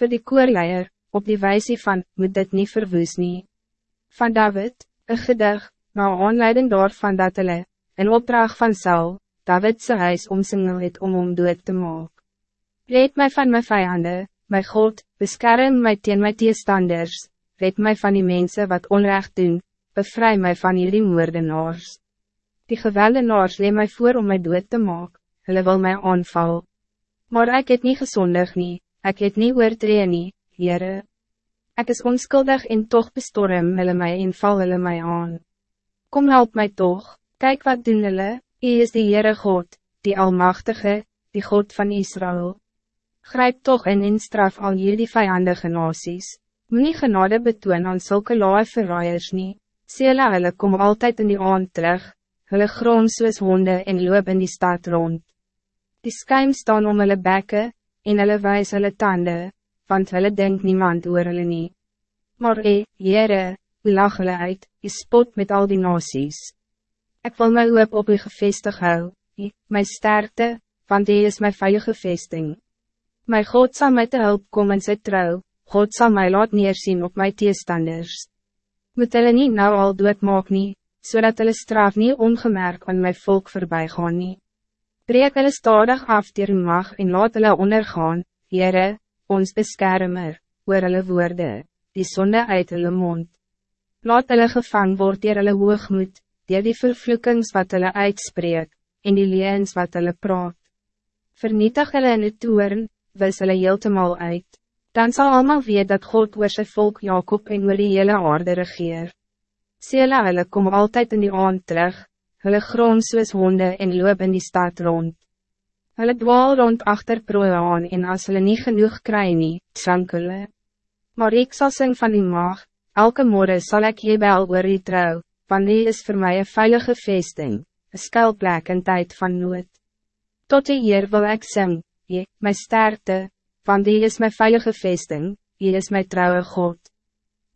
Voor die koorleier, op die wijze van, moet dit niet verwoes nie. Van David, een gedig, na aanleiding daarvan dat hulle, in opdracht van Saul, Davidse huis omsingel het om om dood te maak. Red mij van mijn vijanden, mijn God, beskerm mij teen my teestanders, red mij van die mensen wat onrecht doen, bevry mij van jullie moordenaars. Die geweldenaars leen mij voor om mij dood te maak, hulle wil mij aanval. Maar ik het niet gezondig nie, ik het niet oortree nie, Heere. Ek is onschuldig en toch bestorm hulle my en val hulle my aan. Kom help mij toch, kijk wat doen hulle, U is die Heere God, die Almachtige, die God van Israël. Grijp toch in en straf al jullie vijandige nasies. Moet nie genade betoon aan zulke lae verraaiers nie. Sela hulle kom altijd in die aand terug, hulle groom soos honde en loop in die stad rond. Die skuim staan om hulle bekke, en hulle wijs hulle tanden, want hulle denk niemand oor hulle nie. Maar e, Heere, u lach hulle uit, u spot met al die nasies. Ik wil my hoop op u gevestig hou, u, my sterkte, want u is my veilige vesting. My God zal mij te hulp komen in sy trouw, God zal mij laat neersien op my teestanders. Moet hulle nie nou al doodmaak nie, zodat so hulle straf niet ongemerk aan my volk voorbij gaan nie. Breek hulle stadig af dier mag en laat hulle ondergaan, Heere, ons beskermer, oor hulle woorde, die sonde uit hulle mond. Laat hulle gevang word dier hulle hoogmoed, dier die vervloekings wat hulle uitspreek, en die leens wat hulle praat. Vernietig hulle in die toeren, wis hulle heeltemal uit. Dan zal allemaal weet dat God oor sy volk Jacob en oor die hele aarde regeer. Sela hulle kom altijd in die aand terug, hulle groom soos honde en loop in die stad rond. Hulle dwaal rond achter prooi aan en as hulle nie genoeg kry nie, sank hulle. Maar ik zal sing van die mag, elke morgen zal ik je bel oor die trouw, want die is voor mij een veilige vesting, een skuilplek in tijd van nood. Tot die hier wil ik sing, je, my sterkte, want die is mijn veilige vesting, die is mijn trouwe God.